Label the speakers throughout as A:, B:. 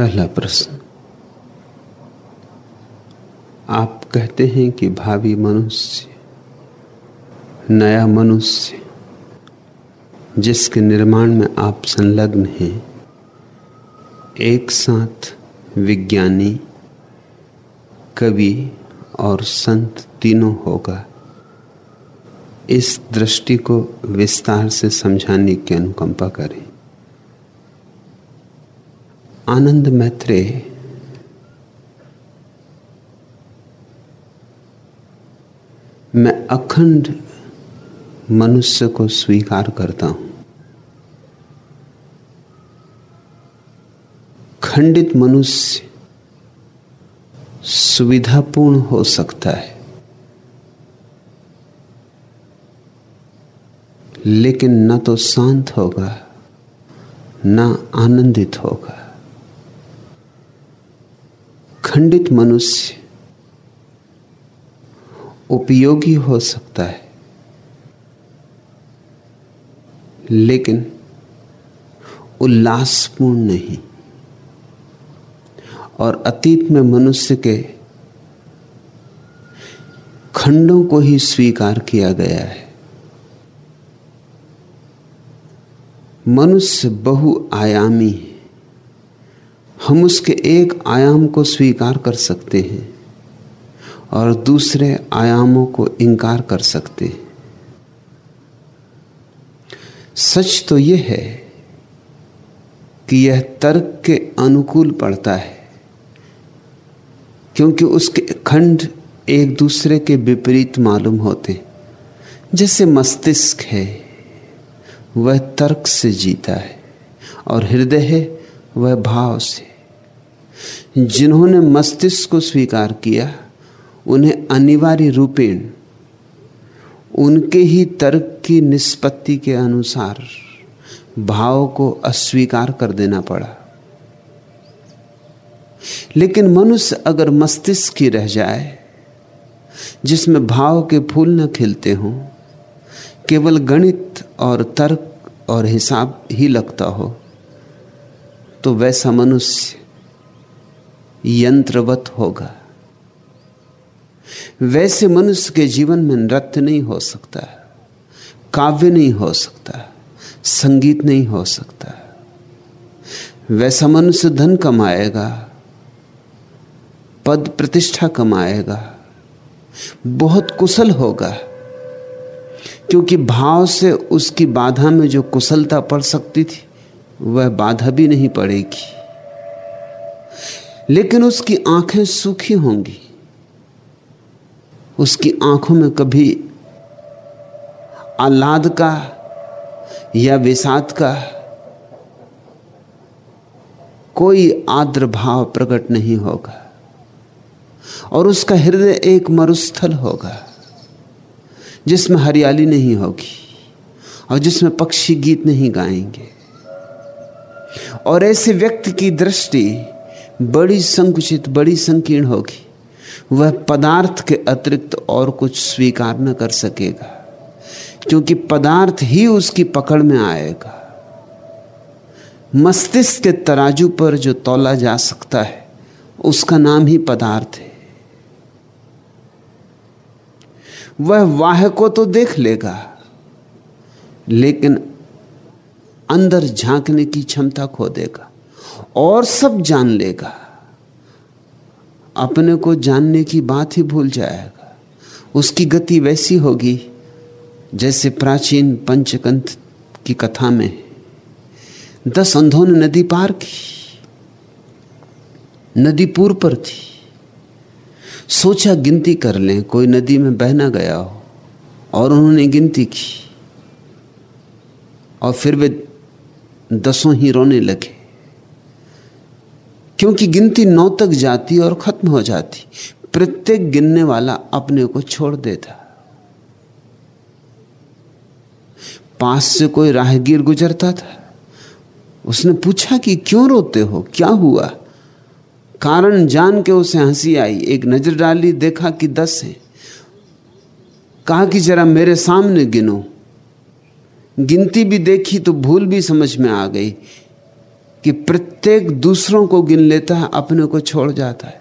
A: पहला प्रश्न। आप कहते हैं कि भावी मनुष्य, नया मनुष्य, जिसके निर्माण में आप संलग्न हैं, एक साथ विज्ञानी, कवि और संत तीनों होगा। इस दृष्टि को विस्तार से समझाने की अनुकंपा करें। आनंद मैत्रेय मैं अखंड मनुष्य को स्वीकार करता हूँ। खंडित मनुष्य सुविधापूर्ण हो सकता है। लेकिन न तो शांत होगा, न आनंदित होगा। खंडित मनुष्य उपयोगी हो सकता है। लेकिन उल्लासपूर्ण नहीं। और अतीत में मनुष्य के खंडों को ही स्वीकार किया गया है। मनुष्य बहुआयामी है। हम उसके एक आयाम को स्वीकार कर सकते हैं और दूसरे आयामों को इंकार कर सकते हैं। सच तो यह है कि यह तर्क के अनुकूल पड़ता है, क्योंकि उसके खंड एक दूसरे के विपरीत मालूम होते जैसे मस्तिष्क है, वह तर्क से जीता है और हृदय है वह भाव से। जिन्होंने मस्तिष्क को स्वीकार किया, उन्हें अनिवार्य रूपेण उनके ही तर्क की निष्पत्ति के अनुसार भाव को अस्वीकार कर देना पड़ा। लेकिन मनुष्य अगर मस्तिष्क की रह जाए, जिसमें भाव के फूल न खिलते हों, केवल गणित और तर्क और हिसाब ही लगता हो तो वैसा मनुष्य यंत्रवत होगा। वैसे मनुष्य के जीवन में नृत्य नहीं हो सकता, काव्य नहीं हो सकता, संगीत नहीं हो सकता। वैसा मनुष्य धन कमाएगा, पद प्रतिष्ठा कमाएगा, बहुत कुशल होगा, क्योंकि भाव से उसकी बाधा में जो कुशलता पड़ सकती थी वह बाधा भी नहीं पड़ेगी। लेकिन उसकी आँखें सूखी होंगी। उसकी आँखों में कभी आह्लाद का या विषाद का कोई आद्र भाव प्रकट नहीं होगा और उसका हृदय एक मरुस्थल होगा, जिसमें हरियाली नहीं होगी और जिसमें पक्षी गीत नहीं गाएँगे। और ऐसे व्यक्ति की दृष्टि बड़ी संकुचित, बड़ी संकीर्ण होगी। वह पदार्थ के अतिरिक्त और कुछ स्वीकार न कर सकेगा, क्योंकि पदार्थ ही उसकी पकड़ में आएगा। मस्तिष्क के तराजू पर जो तोला जा सकता है, उसका नाम ही पदार्थ है। वह वाह को तो देख लेगा, लेकिन अंदर झांकने की क्षमता खो देगा और सब जान लेगा। अपने को जानने की बात ही भूल जाएगा। उसकी गति वैसी होगी जैसे प्राचीन पंचकंत की कथा में दस अंधों ने नदी पार की, नदी पूर्व पर थी। सोचा गिनती कर लें, कोई नदी में बहना गया हो, और उन्होंने गिनती की। और फिर वे दसों ही रोने लगे। क्योंकि गिनती नौ तक जाती और खत्म हो जाती, प्रत्येक गिनने वाला अपने को छोड़ देता। पास से कोई राहगीर गुजरता था। उसने पूछा कि क्यों रोते हो? क्या हुआ? कारण जान के उसे हँसी आई। एक नज़र डाली, देखा कि दस है। कहा कि जरा मेरे सामने गिनो। गिनती भी देखी तो भूल भी समझ में आ गई कि प्रत्येक दूसरों को गिन लेता है, अपने को छोड़ जाता है।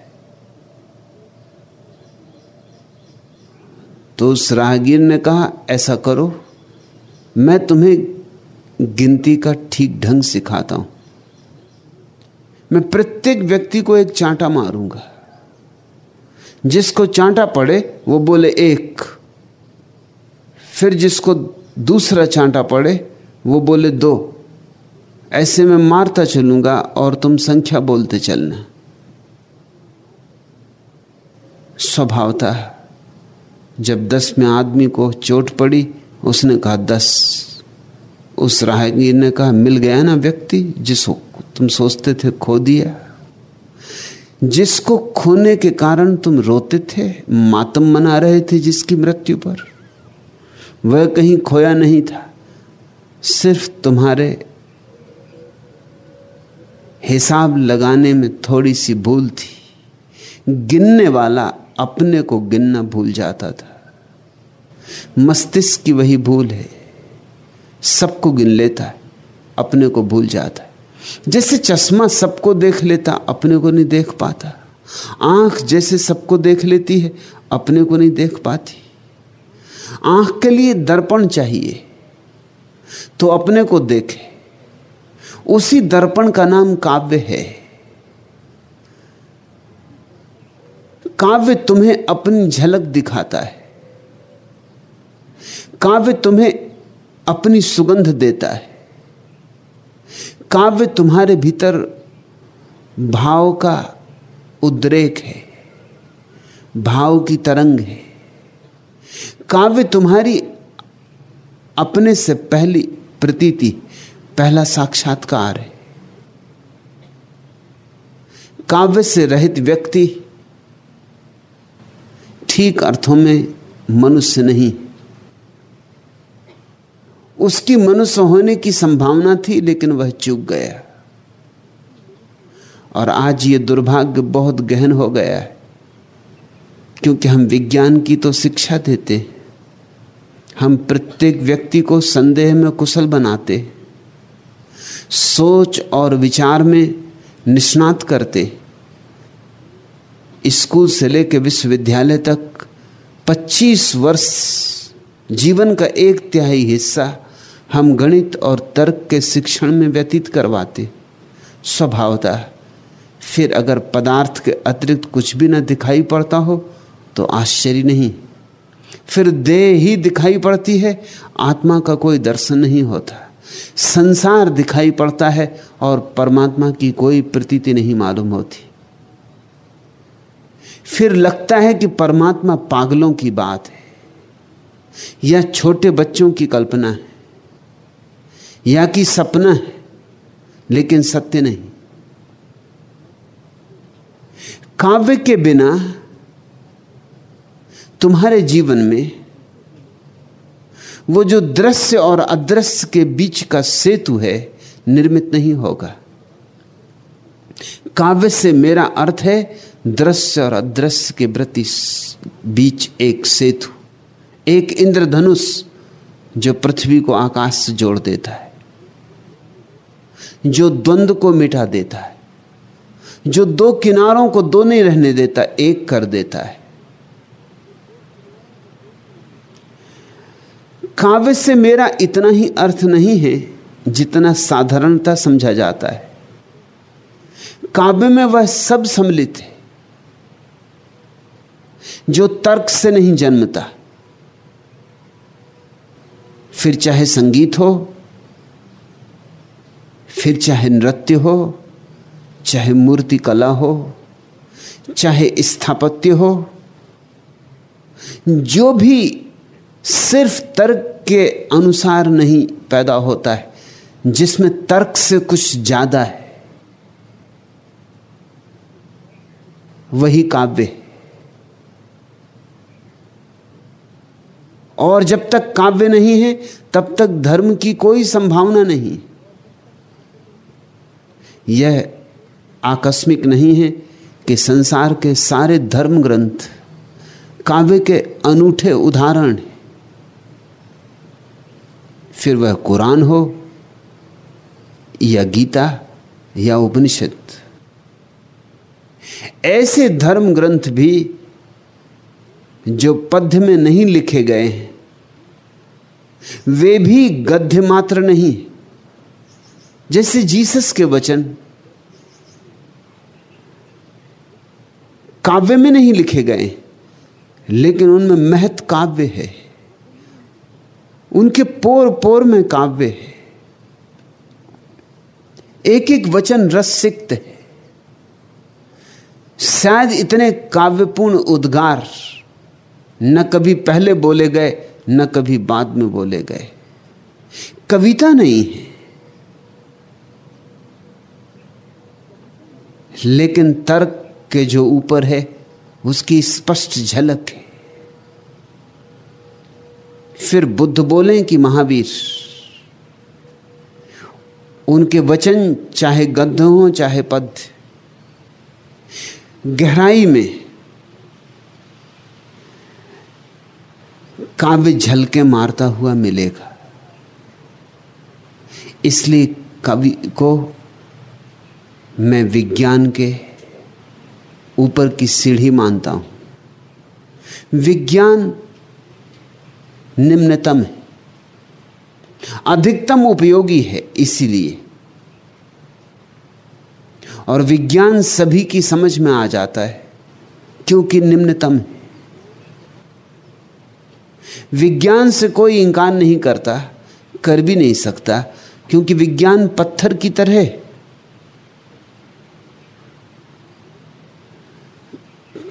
A: तो उस राहगीर ने कहा, ऐसा करो, मैं तुम्हें गिनती का ठीक ढंग सिखाता हूँ। मैं प्रत्येक व्यक्ति को एक चांटा मारूँगा। जिसको चांटा पड़े, वो बोले, एक। फिर जिसको दूसरा चांटा पड़े, वो बोले, दो। ऐसे में मारता चलूँगा और तुम संख्या बोलते चलना। स्वभावता जब दस में आदमी को चोट पड़ी, उसने कहा, दस। उस राहगीर ने कहा, मिल गया ना व्यक्ति जिसको तुम सोचते थे खो दिया? जिसको खोने के कारण तुम रोते थे, मातम मना रहे थे जिसकी मृत्यु पर? वह कहीं खोया नहीं था। सिर्फ़ तुम्हारे हिसाब लगाने में थोड़ी सी भूल थी। गिनने वाला अपने को गिनना भूल जाता था। मस्तिष्क की वही भूल है। सबको गिन लेता है, अपने को भूल जाता है। जैसे चश्मा सबको देख लेता, अपने को नहीं देख पाता। आँख जैसे सबको देख लेती है, अपने को नहीं देख पाती। आँख के लिए दर्पण चाहिए। तो अपने को देखे। उसी दर्पण का नाम काव्य है। काव्य तुम्हें अपनी झलक दिखाता है। काव्य तुम्हें अपनी सुगंध देता है। काव्य तुम्हारे भीतर भाव का उद्रेक है। भाव की तरंग है। काव्य तुम्हारी अपने से पहली प्रतीति, पहला साक्षात्कार है। काव्य से रहित व्यक्ति ठीक अर्थों में मनुष्य नहीं। उसकी मनुष्य होने की संभावना थी, लेकिन वह चूक गया। और आज ये दुर्भाग्य बहुत गहन हो गया है। क्योंकि हम विज्ञान की तो शिक्षा देते हम प्रत्येक व्यक्ति को संदेह में कुशल बनाते सोच और विचार में निष्णात करते स्कूल से लेकर विश्वविद्यालय तक 25 वर्ष जीवन का एक तिहाई हिस्सा हम गणित और तर्क के शिक्षण में व्यतीत करवाते स्वभावता फिर अगर पदार्थ के अतिरिक्त कुछ भी न दिखाई पड़ता हो तो आश्चर्य नहीं। फिर देह ही दिखाई पड़ती है, आत्मा का कोई दर्शन नहीं होता। संसार दिखाई पड़ता है और परमात्मा की कोई प्रतीति नहीं मालूम होती। फिर लगता है कि परमात्मा पागलों की बात है, या छोटे बच्चों की कल्पना है, या कि सपना है, लेकिन सत्य नहीं। काव्य के बिना तुम्हारे जीवन में वो जो दृश्य और अदृश्य के बीच का सेतु है, निर्मित नहीं होगा। काव्य से मेरा अर्थ है, दृश्य और अदृश्य के प्रति बीच एक सेतु, एक इंद्रधनुष जो पृथ्वी को आकाश से जोड़ देता है, जो द्वंद्व को मिटा देता है, जो दो किनारों को दो नहीं रहने देता, एक कर देता है। काव्य से मेरा इतना ही अर्थ नहीं है जितना साधारणता समझा जाता है। काव्य में वह सब सम्मिलित है, जो तर्क से नहीं जन्मता। फिर चाहे संगीत हो, फिर चाहे नृत्य हो, चाहे मूर्ति कला हो, चाहे स्थापत्य हो, जो भी सिर्फ़ तर्क के अनुसार नहीं पैदा होता है, जिसमें तर्क से कुछ ज़्यादा है। वही काव्य और जब तक काव्य नहीं है, तब तक धर्म की कोई संभावना नहीं यह आकस्मिक नहीं है कि संसार के सारे धर्म ग्रंथ काव्य के अनूठे उदाहरण हैं। फिर वह कुरान हो, या गीता, या उपनिषद। ऐसे धर्म ग्रंथ भी जो पद्य में नहीं लिखे गए हैं, वे भी गद्य मात्र नहीं। जैसे जीसस के वचन काव्य में नहीं लिखे गए, लेकिन उनमें महत काव्य है। उनके पोर पोर में काव्य है। एक एक वचन रस सिक्त है। शायद इतने काव्यपूर्ण उद्गार न कभी पहले बोले गए, न कभी बाद में बोले गए। कविता नहीं है। लेकिन तर्क के जो ऊपर है, उसकी स्पष्ट झलक है। फिर बुद्ध बोले कि महावीर, उनके वचन चाहे गद्य हो, चाहे पद्य, गहराई में काव्य झलके मारता हुआ मिलेगा। इसलिए कवि को मैं विज्ञान के ऊपर की सीढ़ी मानता हूँ। विज्ञान निम्नतम है। अधिकतम उपयोगी है इसीलिए। और विज्ञान सभी की समझ में आ जाता है, क्योंकि निम्नतम है। विज्ञान से कोई इंकार नहीं करता, कर भी नहीं सकता, क्योंकि विज्ञान पत्थर की तरह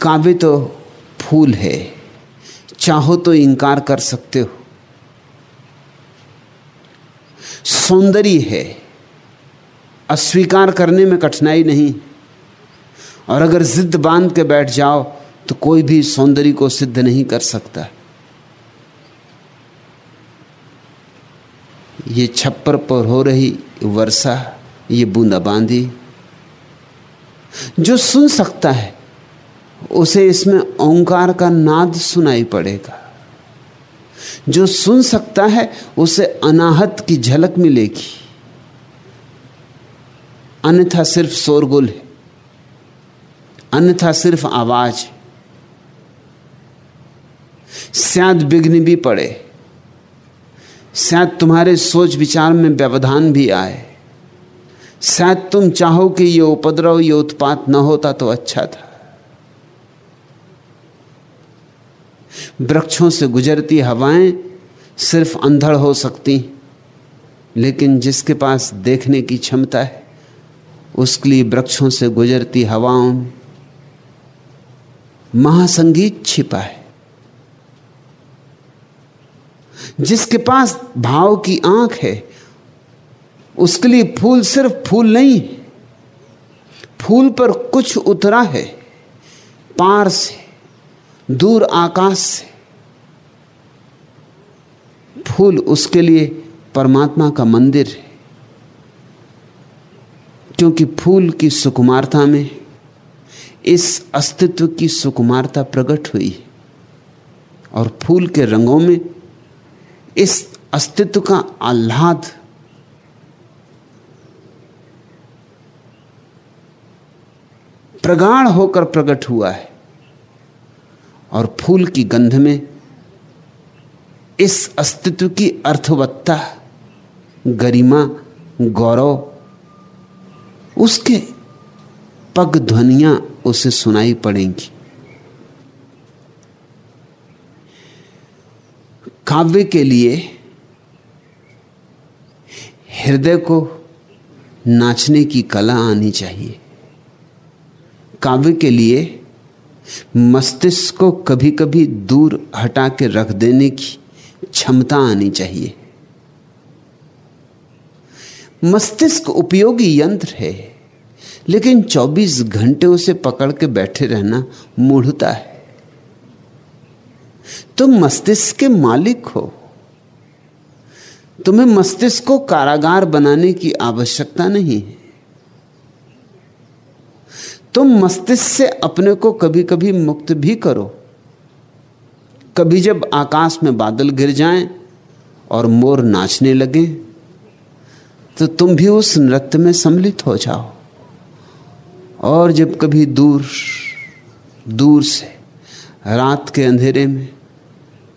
A: काव्य तो फूल है। चाहो तो इंकार कर सकते हो। सौंदर्य है। अस्वीकार करने में कठिनाई नहीं। और अगर जिद बाँध के बैठ जाओ तो कोई भी सौंदर्य को सिद्ध नहीं कर सकता। ये छप्पर पर हो रही वर्षा, ये बूंदाबांदी, जो सुन सकता है उसे इसमें ओंकार का नाद सुनाई पड़ेगा। जो सुन सकता है, उसे अनाहत की झलक मिलेगी। अन्यथा सिर्फ़ शोरगुल है। अन्यथा सिर्फ़ आवाज़ शायद विघ्न भी पड़े। शायद तुम्हारे सोच विचार में व्यवधान भी आए। शायद तुम चाहो कि ये उपद्रव, ये उत्पात न होता तो अच्छा था। वृक्षों से गुजरती हवाएँ सिर्फ़ अंधड़ हो सकती, लेकिन जिसके पास देखने की क्षमता है, उसके लिए वृक्षों से गुजरती हवाओं में महासंगीत छिपा है। जिसके पास भाव की आँख है, उसके लिए फूल सिर्फ़ फूल नहीं, फूल पर कुछ उतरा है पार से दूर आकाश से। फूल उसके लिए परमात्मा का मंदिर है। क्योंकि फूल की सुकुमारता में इस अस्तित्व की सुकुमारता प्रकट हुई और फूल के रंगों में इस अस्तित्व का आह्लाद प्रगाढ़ होकर प्रकट हुआ है। और फूल की गंध में इस अस्तित्व की अर्थवत्ता, गरिमा, गौरव, उसके पग ध्वनियाँ उसे सुनाई पड़ेंगी। काव्य के लिए हृदय को नाचने की कला आनी चाहिए। काव्य के लिए मस्तिष्क को कभी कभी दूर हटा के रख देने की क्षमता आनी चाहिए। मस्तिष्क उपयोगी यंत्र है, लेकिन 24 घंटे उसे पकड़ के बैठे रहना मूढ़ता है। तुम मस्तिष्क के मालिक हो। तुम्हें मस्तिष्क को कारागार बनाने की आवश्यकता नहीं है। तुम मस्तिष्क से अपने को कभी कभी मुक्त भी करो। कभी जब आकाश में बादल गिर जाएँ और मोर नाचने लगे तो तुम भी उस नृत्य में सम्मिलित हो जाओ। और जब कभी दूर दूर से, रात के अंधेरे में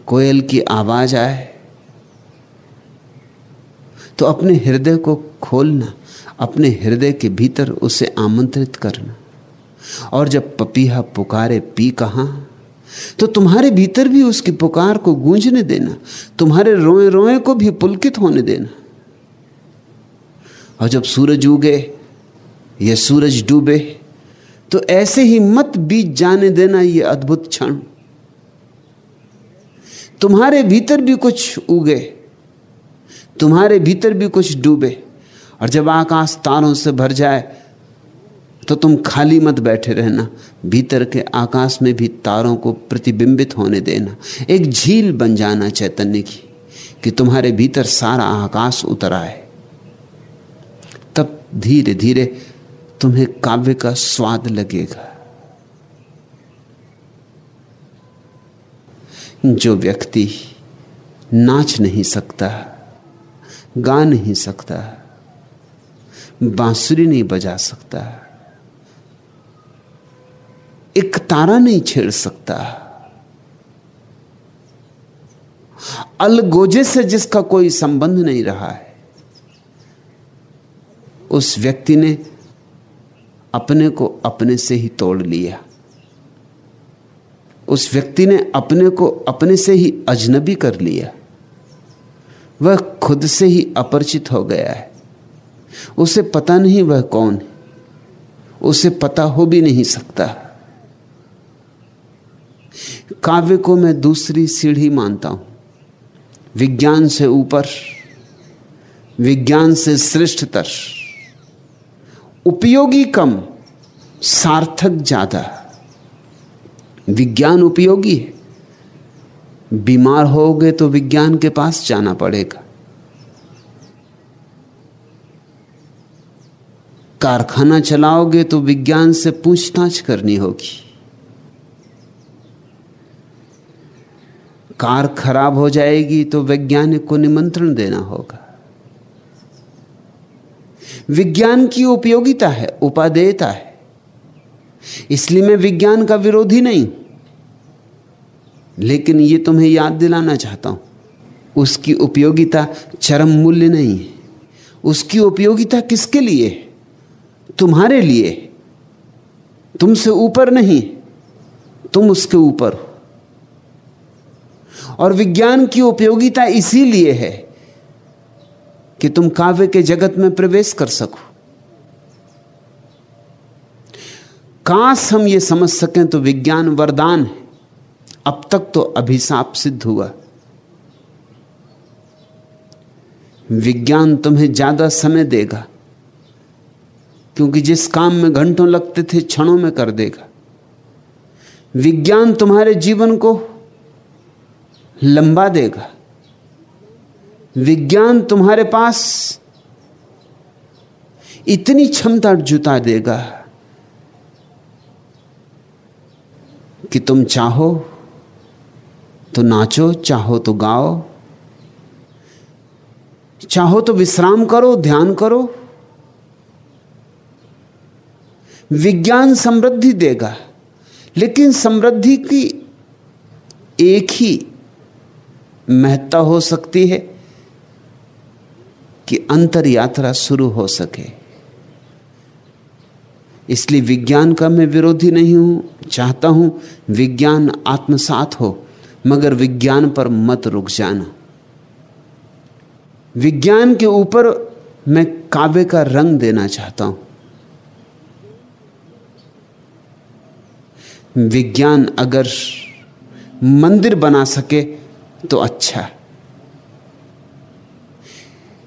A: कोयल की आवाज़ आए तो अपने हृदय को खोलना, अपने हृदय के भीतर उसे आमंत्रित करना। और जब पपीहा पुकारे, पी कहा? तो तुम्हारे भीतर भी उसकी पुकार को गूंजने देना, तुम्हारे रोए रोए को भी पुलकित होने देना। और जब सूरज उगे या सूरज डूबे तो ऐसे ही मत बीत जाने देना यह अद्भुत क्षण। तुम्हारे भीतर भी कुछ उगे, तुम्हारे भीतर भी कुछ डूबे, और जब आकाश तारों से भर जाए तो तुम खाली मत बैठे रहना। भीतर के आकाश में भी तारों को प्रतिबिंबित होने देना। एक झील बन जाना चैतन्य की, कि तुम्हारे भीतर सारा आकाश उतर आए। तब धीरे धीरे तुम्हें काव्य का स्वाद लगेगा। जो व्यक्ति नाच नहीं सकता, गा नहीं सकता, बांसुरी नहीं बजा सकता एक तारा नहीं छेड़ सकता। अलगोजे से जिसका कोई संबंध नहीं रहा है, उस व्यक्ति ने अपने को अपने से ही तोड़ लिया। उस व्यक्ति ने अपने को अपने से ही अजनबी कर लिया। वह खुद से ही अपरिचित हो गया है। उसे पता नहीं वह कौन है। उसे पता हो भी नहीं सकता। काव्य को मैं दूसरी सीढ़ी मानता हूँ। विज्ञान से ऊपर, विज्ञान से श्रेष्ठतर, उपयोगी कम, सार्थक ज़्यादा। विज्ञान उपयोगी है। बीमार होगे तो विज्ञान के पास जाना पड़ेगा। कारखाना चलाओगे तो विज्ञान से पूछताछ करनी होगी। कार खराब हो जाएगी तो वैज्ञानिक को निमंत्रण देना होगा। विज्ञान की उपयोगिता है, उपादेयता है। इसलिए मैं विज्ञान का विरोधी नहीं। लेकिन यह तुम्हें याद दिलाना चाहता हूँ, उसकी उपयोगिता चरम मूल्य नहीं है। उसकी उपयोगिता किसके लिए? तुम्हारे लिए। तुमसे ऊपर नहीं, तुम उसके ऊपर हो। और विज्ञान की उपयोगिता इसीलिए है कि तुम काव्य के जगत में प्रवेश कर सको। काश हम ये समझ सकें तो विज्ञान वरदान है। अब तक तो अभिशाप सिद्ध हुआ। विज्ञान तुम्हें ज़्यादा समय देगा, क्योंकि जिस काम में घंटों लगते थे क्षणों में कर देगा। विज्ञान तुम्हारे जीवन को लंबा देगा। विज्ञान तुम्हारे पास इतनी क्षमता जुटा देगा कि तुम चाहो तो नाचो, चाहो तो गाओ, चाहो तो विश्राम करो, ध्यान करो। विज्ञान समृद्धि देगा, लेकिन समृद्धि की एक ही महत्ता हो सकती है कि अंतर यात्रा शुरू हो सके। इसलिए विज्ञान का मैं विरोधी नहीं हूँ, चाहता हूँ विज्ञान आत्मसात हो, मगर विज्ञान पर मत रुक जाना। विज्ञान के ऊपर मैं काव्य का रंग देना चाहता हूँ। विज्ञान अगर मंदिर बना सके तो अच्छा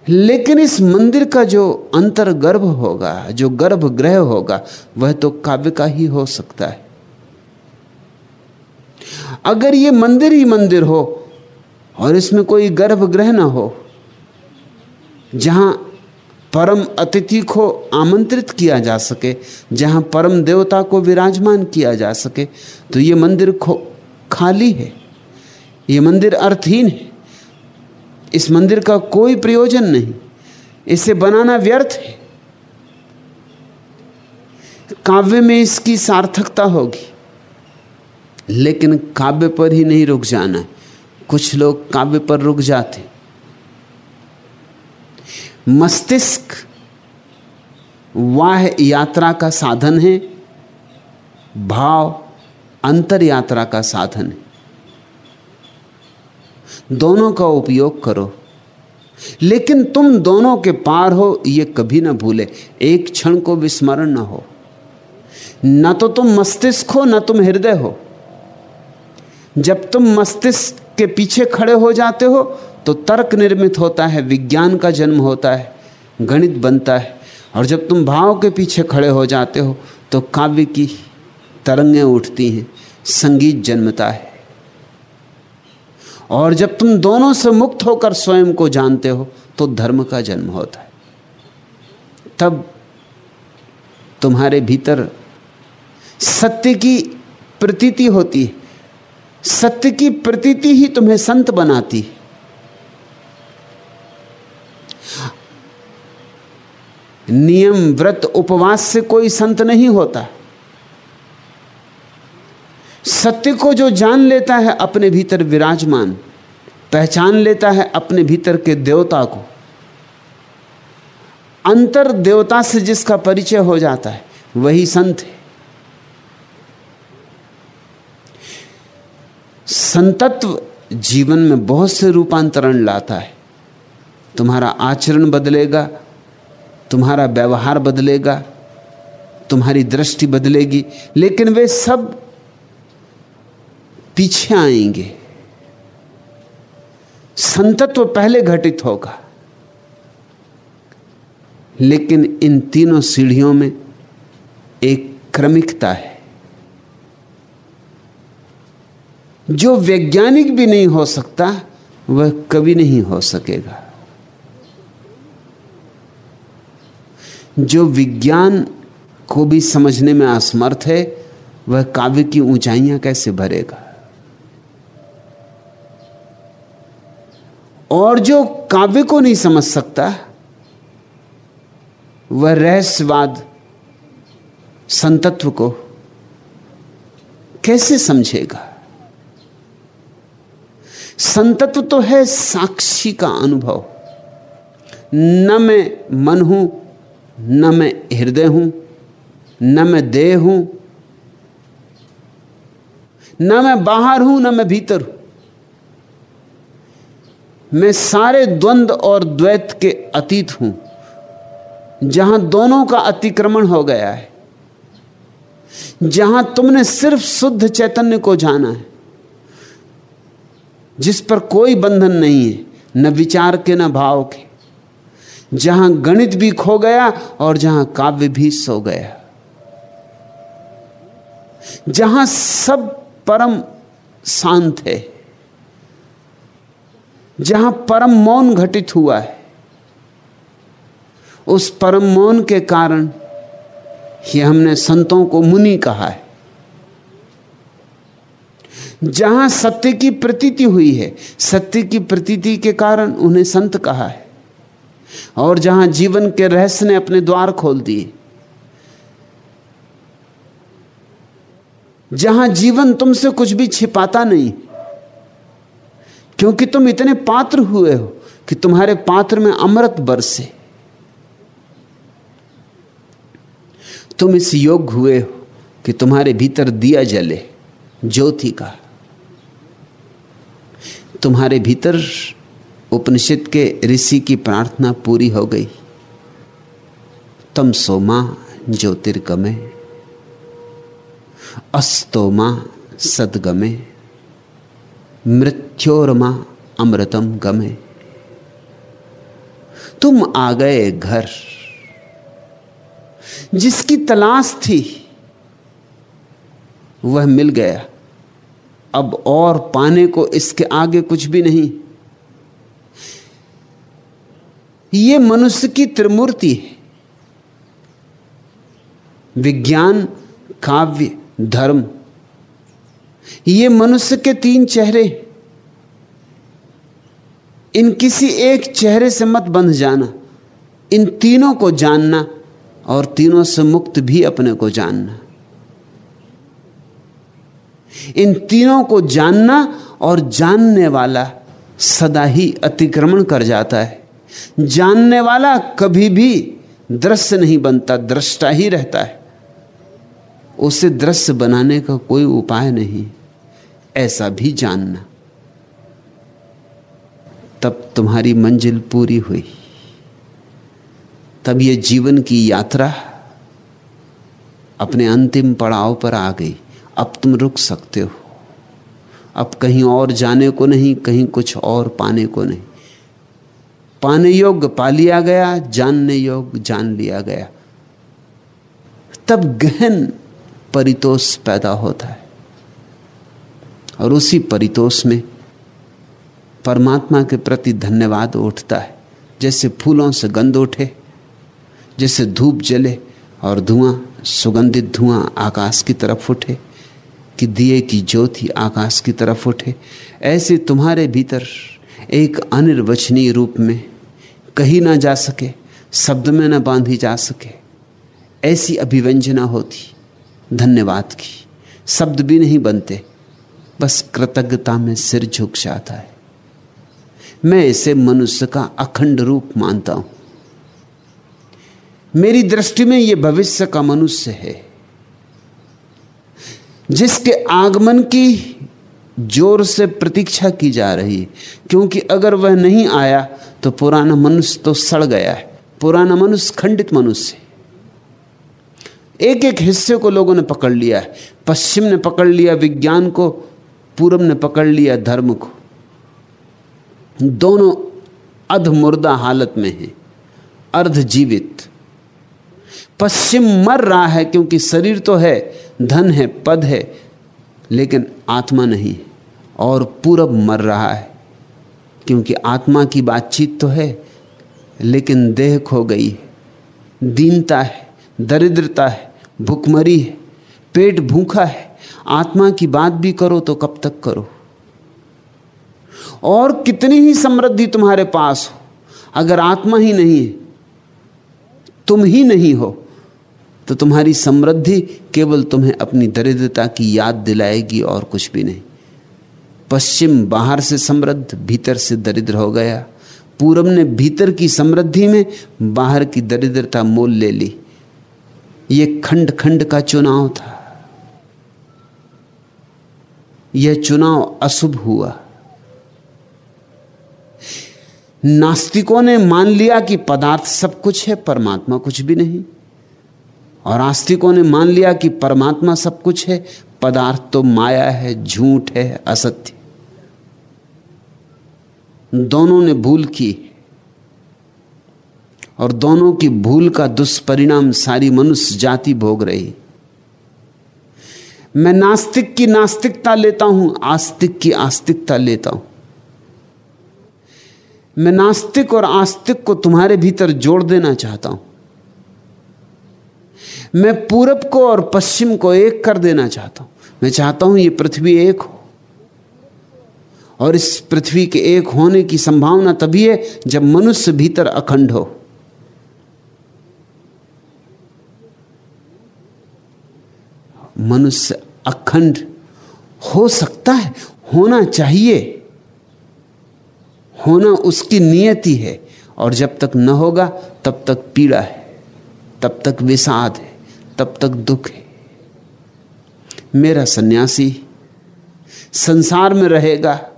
A: लेकिन इस मंदिर का जो अंतर्गर्भ होगा, जो गर्भगृह होगा, वह तो काव्य का ही हो सकता है। अगर यह मंदिर ही मंदिर हो और इसमें कोई गर्भगृह ना हो, जहाँ परम अतिथि को आमंत्रित किया जा सके, जहाँ परम देवता को विराजमान किया जा सके तो यह मंदिर खाली है। यह मंदिर अर्थहीन है। इस मंदिर का कोई प्रयोजन नहीं। इसे बनाना व्यर्थ है। काव्य में इसकी सार्थकता होगी। लेकिन काव्य पर ही नहीं रुक जाना कुछ लोग काव्य पर रुक जाते। मस्तिष्क वाह यात्रा का साधन है। भाव अंतर यात्रा का साधन है। दोनों का उपयोग करो। लेकिन तुम दोनों के पार हो, ये कभी ना भूले। एक क्षण को विस्मरण ना हो। न तो तुम मस्तिष्क हो, ना तुम हृदय हो। जब तुम मस्तिष्क के पीछे खड़े हो जाते हो तो तर्क निर्मित होता है, विज्ञान का जन्म होता है, गणित बनता है। और जब तुम भाव के पीछे खड़े हो जाते हो तो काव्य की तरंगें उठती हैं, संगीत जन्मता है। और जब तुम दोनों से मुक्त होकर स्वयं को जानते हो तो धर्म का जन्म होता है। तब तुम्हारे भीतर सत्य की प्रतीति होती है। सत्य की प्रतीति ही तुम्हें संत बनाती है। नियम, व्रत, उपवास से कोई संत नहीं होता। सत्य को जो जान लेता है अपने भीतर विराजमान, पहचान लेता है अपने भीतर के देवता को। अंतर देवता से जिसका परिचय हो जाता है, वही संत है। संतत्व जीवन में बहुत से रूपांतरण लाता है। तुम्हारा आचरण बदलेगा, तुम्हारा व्यवहार बदलेगा, तुम्हारी दृष्टि बदलेगी, लेकिन वे सब पीछे आएँगे। संतत्व पहले घटित होगा। लेकिन इन तीनों सीढ़ियों में एक क्रमिकता है। जो वैज्ञानिक भी नहीं हो सकता, वह कभी नहीं हो सकेगा। जो विज्ञान को भी समझने में असमर्थ है, वह काव्य की ऊंचाइयाँ कैसे भरेगा? और जो काव्य को नहीं समझ सकता, वह रहस्यवाद संतत्व को कैसे समझेगा? संतत्व तो है साक्षी का अनुभव। न मैं मन हूँ, न मैं हृदय हूँ, न मैं देह हूँ, न मैं बाहर हूँ, न मैं भीतर हूँ। मैं सारे द्वंद और द्वैत के अतीत हूँ, जहाँ दोनों का अतिक्रमण हो गया है, जहाँ तुमने सिर्फ़ शुद्ध चैतन्य को जाना है, जिस पर कोई बंधन नहीं है, न विचार के, न भाव के, जहाँ गणित भी खो गया और जहाँ काव्य भी सो गया। जहाँ सब परम शांत है जहाँ परम मौन घटित हुआ है, उस परम मौन के कारण ही हमने संतों को मुनि कहा है। जहाँ सत्य की प्रतीति हुई है, सत्य की प्रतीति के कारण उन्हें संत कहा है, और जहाँ जीवन के रहस्य ने अपने द्वार खोल दिए। जहाँ जीवन तुमसे कुछ भी छिपाता नहीं क्योंकि तुम इतने पात्र हुए हो कि तुम्हारे पात्र में अमृत बरसे। तुम इस योग हुए हो कि तुम्हारे भीतर दिया जले, ज्योति का। तुम्हारे भीतर उपनिषद के ऋषि की प्रार्थना पूरी हो गई। तम सोमा ज्योतिर्गमे अस्तोमा सदगमे। मृत्योरमा अमृतम गमे। तुम आ गए घर, जिसकी तलाश थी, वह मिल गया। अब और पाने को इसके आगे कुछ भी नहीं। ये मनुष्य की त्रिमूर्ति है। विज्ञान, काव्य, धर्म ये मनुष्य के तीन चेहरे इन किसी एक चेहरे से मत बंध जाना। इन तीनों को जानना और तीनों से मुक्त भी अपने को जानना। इन तीनों को जानना और जानने वाला सदा ही अतिक्रमण कर जाता है। जानने वाला कभी भी दृश्य नहीं बनता, दृष्टा ही रहता है। उसे दृश्य बनाने का कोई उपाय नहीं। ऐसा भी जानना। तब तुम्हारी मंजिल पूरी हुई। तब ये जीवन की यात्रा अपने अंतिम पड़ाव पर आ गई। अब तुम रुक सकते हो। अब कहीं और जाने को नहीं, कहीं कुछ और पाने को नहीं। पाने योग्य पा लिया गया, जानने योग्य जान लिया गया। तब गहन परितोष पैदा होता है। और उसी परितोष में परमात्मा के प्रति धन्यवाद उठता है। जैसे फूलों से गंध उठे, जैसे धूप जले और धुआँ, सुगंधित धुआँ आकाश की तरफ़ उठे, कि दिए की ज्योति आकाश की तरफ़ उठे। ऐसे तुम्हारे भीतर एक अनिर्वचनीय रूप में कही ना जा सके, शब्द में ना बांधी जा सके, ऐसी अभिव्यंजना होती। धन्यवाद की। शब्द भी नहीं बनते, बस कृतज्ञता में सिर झुक जाता है। मैं इसे मनुष्य का अखंड रूप मानता हूँ। मेरी दृष्टि में यह भविष्य का मनुष्य है, जिसके आगमन की ज़ोर से प्रतीक्षा की जा रही है। क्योंकि अगर वह नहीं आया तो पुराना मनुष्य तो सड़ गया है। पुराना मनुष्य खंडित मनुष्य एक एक हिस्से को लोगों ने पकड़ लिया है। पश्चिम ने पकड़ लिया, विज्ञान को पूर्व ने पकड़ लिया, धर्म को। दोनों अधमुर्दा हालत में है अर्ध जीवित पश्चिम मर रहा है क्योंकि शरीर तो है, धन है, पद है, लेकिन आत्मा नहीं और पूरब मर रहा है, क्योंकि आत्मा की बातचीत तो है, लेकिन देह खो गई दीनता है। दरिद्रता है, भूखमरी है, पेट भूखा है, आत्मा की बात भी करो तो कब तक करो। और कितनी ही समृद्धि तुम्हारे पास हो, अगर आत्मा ही नहीं है, तुम ही नहीं हो तो तुम्हारी समृद्धि केवल तुम्हें अपनी दरिद्रता की याद दिलाएगी और कुछ भी नहीं। पश्चिम बाहर से समृद्ध, भीतर से दरिद्र हो गया। पूरब ने भीतर की समृद्धि में बाहर की दरिद्रता मोल ले ली। यह खंड खंड का चुनाव था। यह चुनाव अशुभ हुआ। नास्तिकों ने मान लिया कि पदार्थ सब कुछ है, परमात्मा कुछ भी नहीं। और आस्तिकों ने मान लिया कि परमात्मा सब कुछ है, पदार्थ तो माया है, झूठ है, असत्य। दोनों ने भूल की। और दोनों की भूल का दुष्परिणाम सारी मनुष्य जाति भोग रही। मैं नास्तिक की नास्तिकता लेता हूँ, आस्तिक की आस्तिकता लेता हूँ। मैं नास्तिक और आस्तिक को तुम्हारे भीतर जोड़ देना चाहता हूँ। मैं पूरब को और पश्चिम को एक कर देना चाहता हूँ। मैं चाहता हूँ ये पृथ्वी एक हो। और इस पृथ्वी के एक होने की संभावना तभी है जब मनुष्य भीतर अखंड हो। मनुष्य अखंड हो सकता है, होना चाहिए। होना उसकी नियति है, और जब तक न होगा, तब तक पीड़ा है, तब तक विषाद है, तब तक दुख है। मेरा सन्यासी संसार में रहेगा,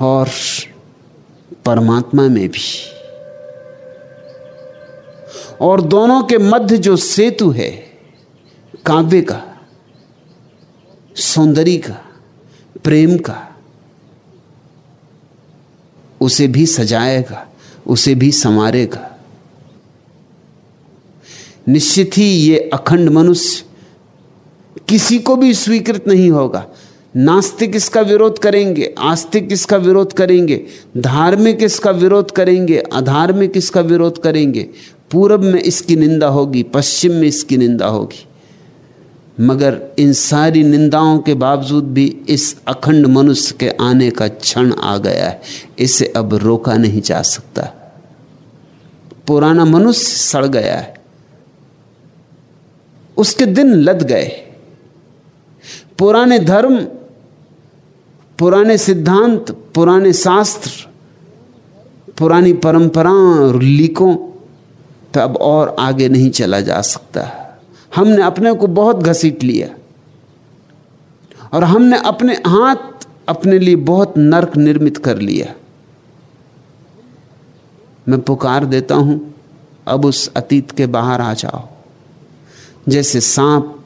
A: और परमात्मा में भी। और दोनों के मध्य जो सेतु है, काव्य का, सौंदर्य का, प्रेम का, उसे भी सजाएगा, उसे भी संवारेगा। निश्चित ही ये अखंड मनुष्य किसी को भी स्वीकृत नहीं होगा। नास्तिक इसका विरोध करेंगे, आस्तिक इसका विरोध करेंगे, धार्मिक इसका विरोध करेंगे, अधार्मिक इसका विरोध करेंगे पूरब में इसकी निंदा होगी, पश्चिम में इसकी निंदा होगी। मगर इन सारी निंदाओं के बावजूद भी इस अखंड मनुष्य के आने का क्षण आ गया है। इसे अब रोका नहीं जा सकता। पुराना मनुष्य सड़ गया है। उसके दिन लद गए। पुराने धर्म, पुराने सिद्धांत, पुराने शास्त्र, पुरानी परंपराओं और लीकों तो अब और आगे नहीं चला जा सकता। हमने अपने को बहुत घसीट लिया। और हमने अपने हाथ अपने लिए बहुत नरक निर्मित कर लिया। मैं पुकार देता हूँ, अब उस अतीत के बाहर आ जाओ। जैसे सांप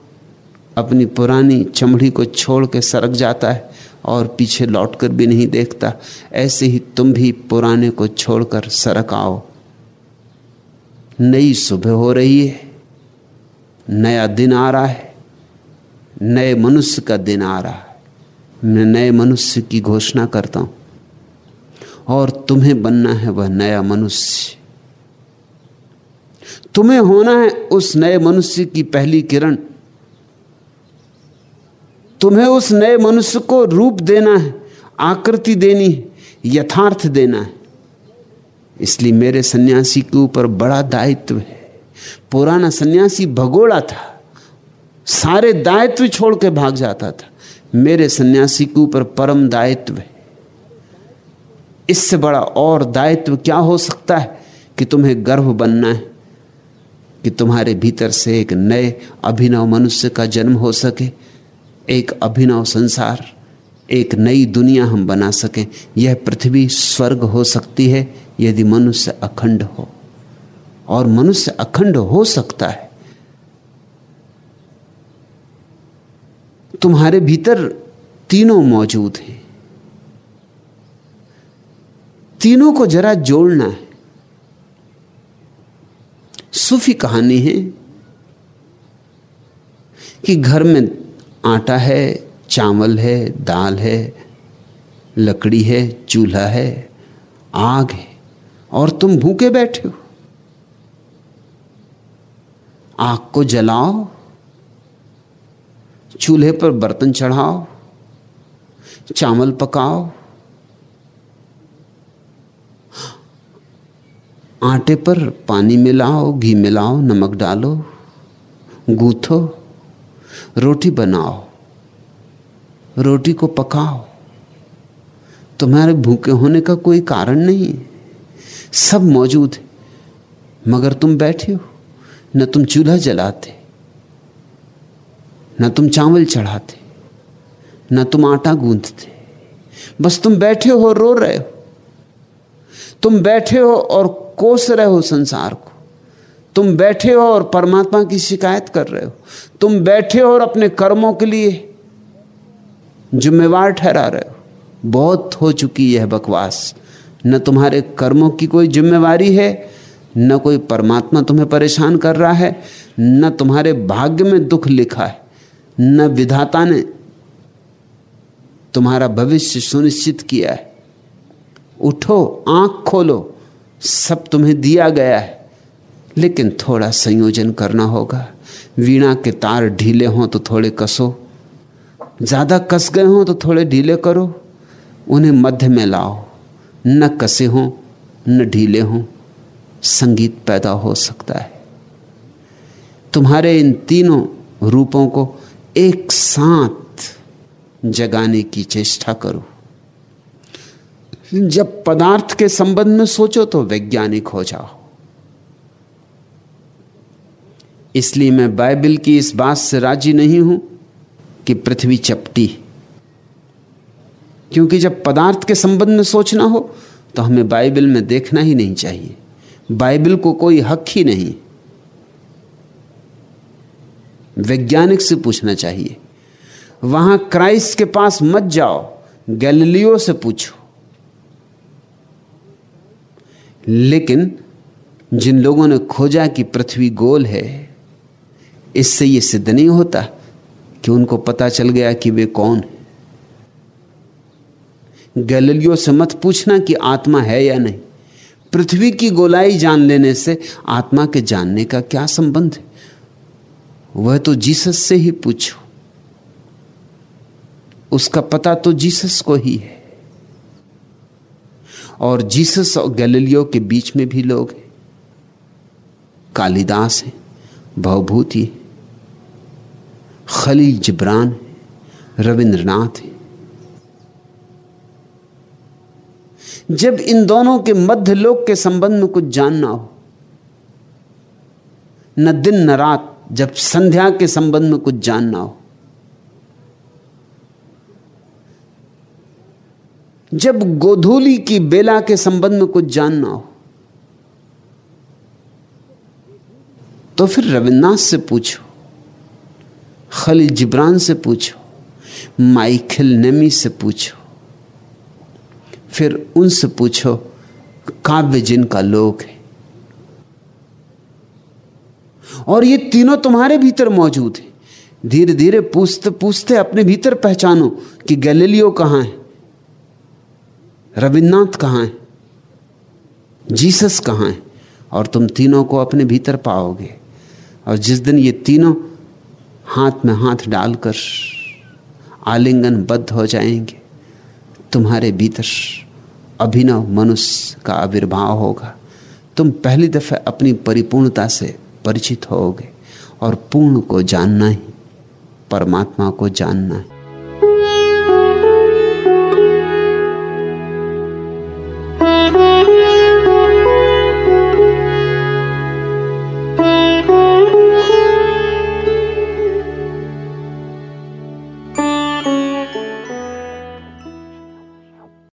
A: अपनी पुरानी चमड़ी को छोड़ के सरक जाता है और पीछे लौटकर भी नहीं देखता, ऐसे ही तुम भी पुराने को छोड़कर सरक आओ। नई सुबह हो रही है, नया दिन आ रहा है, नए मनुष्य का दिन आ रहा है। मैं नए मनुष्य की घोषणा करता हूँ, और तुम्हें बनना है वह नया मनुष्य। तुम्हें होना है उस नए मनुष्य की पहली किरण। तुम्हें उस नए मनुष्य को रूप देना है, आकृति देनी है, यथार्थ देना है। इसलिए मेरे सन्यासी के ऊपर बड़ा दायित्व है। पुराना सन्यासी भगोड़ा था। सारे दायित्व छोड़ के भाग जाता था। मेरे सन्यासी के ऊपर परम दायित्व है। इससे बड़ा और दायित्व क्या हो सकता है कि तुम्हें गर्व बनना है? कि तुम्हारे भीतर से एक नए अभिनव मनुष्य का जन्म हो सके? एक अभिनव संसार, एक नई दुनिया हम बना सकें। यह पृथ्वी स्वर्ग हो सकती है। यदि मनुष्य अखंड हो, और मनुष्य अखंड हो सकता है, तुम्हारे भीतर तीनों मौजूद हैं। तीनों को जरा जोड़ना है। सूफी कहानी है कि घर में आटा है, चावल है, दाल है, लकड़ी है, चूल्हा है, आग है। और तुम भूखे बैठे हो। आग को जलाओ, चूल्हे पर बर्तन चढ़ाओ, चावल पकाओ, आटे पर पानी मिलाओ, घी मिलाओ, नमक डालो, गूथो, रोटी बनाओ, रोटी को पकाओ। तुम्हारे भूखे होने का कोई कारण नहीं है। सब मौजूद है। मगर तुम बैठे हो, न तुम चूल्हा जलाते, न तुम चावल चढ़ाते, न तुम आटा गूंथते। बस तुम बैठे हो रो रहे हो। तुम बैठे हो और कोस रहे हो संसार को। तुम बैठे हो और परमात्मा की शिकायत कर रहे हो। तुम बैठे हो और अपने कर्मों के लिए जिम्मेवार ठहरा रहे हो। बहुत हो चुकी यह बकवास। न तुम्हारे कर्मों की कोई जिम्मेवारी है, न कोई परमात्मा तुम्हें परेशान कर रहा है, न तुम्हारे भाग्य में दुख लिखा है, न विधाता ने तुम्हारा भविष्य सुनिश्चित किया है। उठो, आँख खोलो, सब तुम्हें दिया गया है, लेकिन थोड़ा संयोजन करना होगा। वीणा के तार ढीले हों तो थोड़े कसो, ज़्यादा कस गए हों तो थोड़े ढीले करो, उन्हें मध्य में लाओ। न कसे हों, न ढीले हों, संगीत पैदा हो सकता है। तुम्हारे इन तीनों रूपों को एक साथ जगाने की चेष्टा करो। जब पदार्थ के संबंध में सोचो तो वैज्ञानिक हो जाओ। इसलिए मैं बाइबल की इस बात से राज़ी नहीं हूँ कि पृथ्वी चपटी क्योंकि जब पदार्थ के संबंध में सोचना हो तो हमें बाइबल में देखना ही नहीं चाहिए। बाइबल को कोई हक ही नहीं। वैज्ञानिक से पूछना चाहिए, वहाँ क्राइस्ट के पास मत जाओ, गैलीलियो से पूछो। लेकिन जिन लोगों ने खोजा कि पृथ्वी गोल है, इससे यह सिद्ध नहीं होता कि उनको पता चल गया कि वे कौन है। गैलीलियो से मत पूछना कि आत्मा है या नहीं। पृथ्वी की गोलाई जान लेने से आत्मा के जानने का क्या संबंध है? वह तो जीसस से ही पूछो। उसका पता तो जीसस को ही है। और जीसस और गैलीलियो के बीच में भी लोग हैं। कालिदास हैं भवभूति खलील जिब्रान रविंद्रनाथ है। जब इन दोनों के मध्य लोक के संबंध में कुछ जानना हो, न दिन न रात जब संध्या के संबंध में कुछ जानना हो, जब गोधूली की बेला के संबंध में कुछ जानना हो तो फिर रविन्द्रनाथ से पूछो, खलील जिब्रान से पूछो माइकल नेमी से पूछो फिर उनसे पूछो काव्य जिनका लोक है? और ये तीनों तुम्हारे भीतर मौजूद है। धीरे धीरे पूछते पूछते अपने भीतर पहचानो कि गैलीलियो कहाँ है? रविन्द्रनाथ कहाँ है? जीसस कहाँ है? और तुम तीनों को अपने भीतर पाओगे। और जिस दिन ये तीनों हाथ में हाथ डालकर आलिंगन बद्ध हो जाएँगे। तुम्हारे भीतर अभिनव मनुष्य का आविर्भाव होगा। तुम पहली दफे अपनी परिपूर्णता से परिचित होगे और पूर्ण को जानना ही, परमात्मा को जानना है।